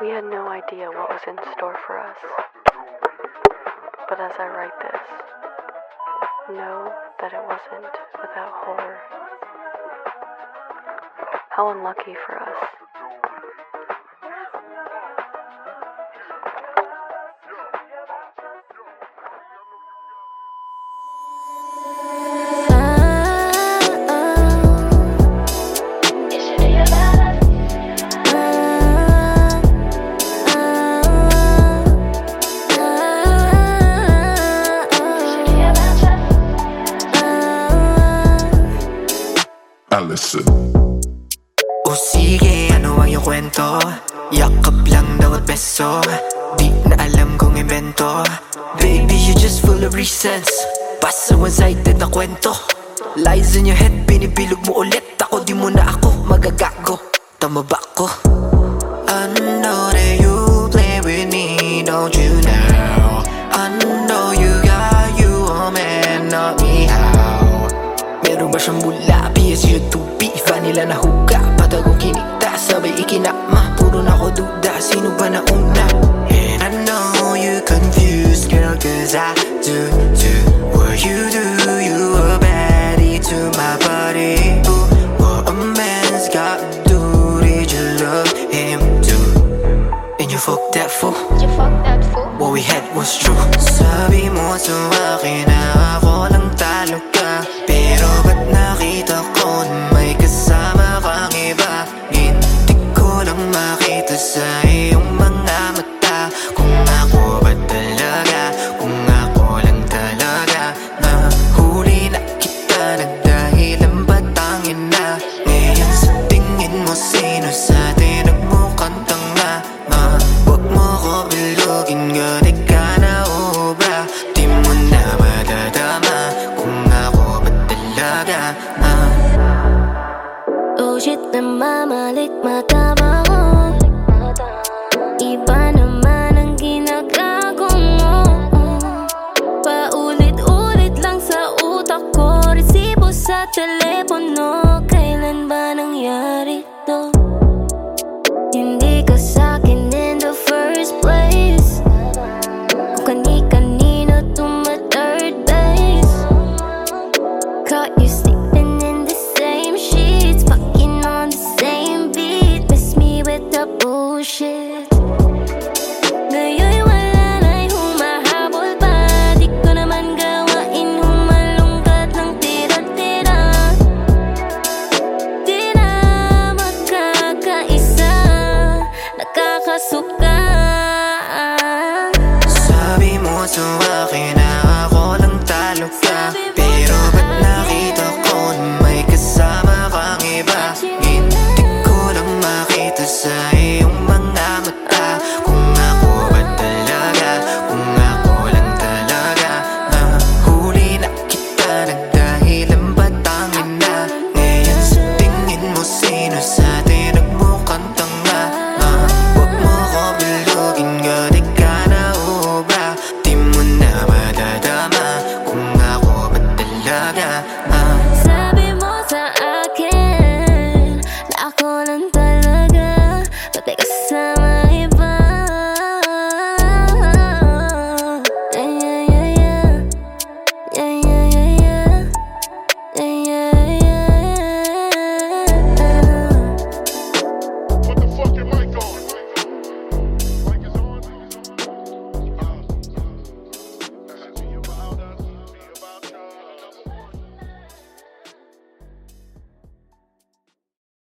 We had no idea what was in store for us. But as I write this, know that it wasn't without horror. How unlucky for us. Allison. O sige, ano ang iyong kwento? Yakap lang daw at beso Di na alam kong invento Baby, you just full of reasons Basta one-sided na kwento Lies in your head, binibilog mo ulit Ako di mo na ako magagago Tama ba ko? I know that you play with me, don't you know? I know you got you a man, not me how Meron ba siyang mula, PSG to B Vanilla na huga, patagong kinita Sabay ikinama, puro na ko duda Sino ba nauna? And I know you confused, girl Cause I do, do What you do, you a baddie to my body Ooh, What a man's got to do Did you love him too? And you fuck that fool You fuck that fool. What we had was true Sabi mo sa akin na ako lang shit, namamalik mata ko? Iba naman ang ginagago mo Paulit-ulit lang sa utak ko Resibo sa telepono Kailan ba nangyari to? Hindi ka sa'kin Nakakasuka. Sabi mo sa